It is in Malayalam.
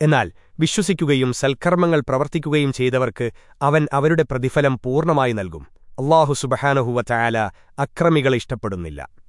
എന്നാൽ വിശ്വസിക്കുകയും സൽക്കർമ്മങ്ങൾ പ്രവർത്തിക്കുകയും ചെയ്തവർക്ക് അവൻ അവരുടെ പ്രതിഫലം പൂർണമായി നൽകും. അള്ളാഹു സുബഹാനഹുവ ചായാല അക്രമികളെ ഇഷ്ടപ്പെടുന്നില്ല.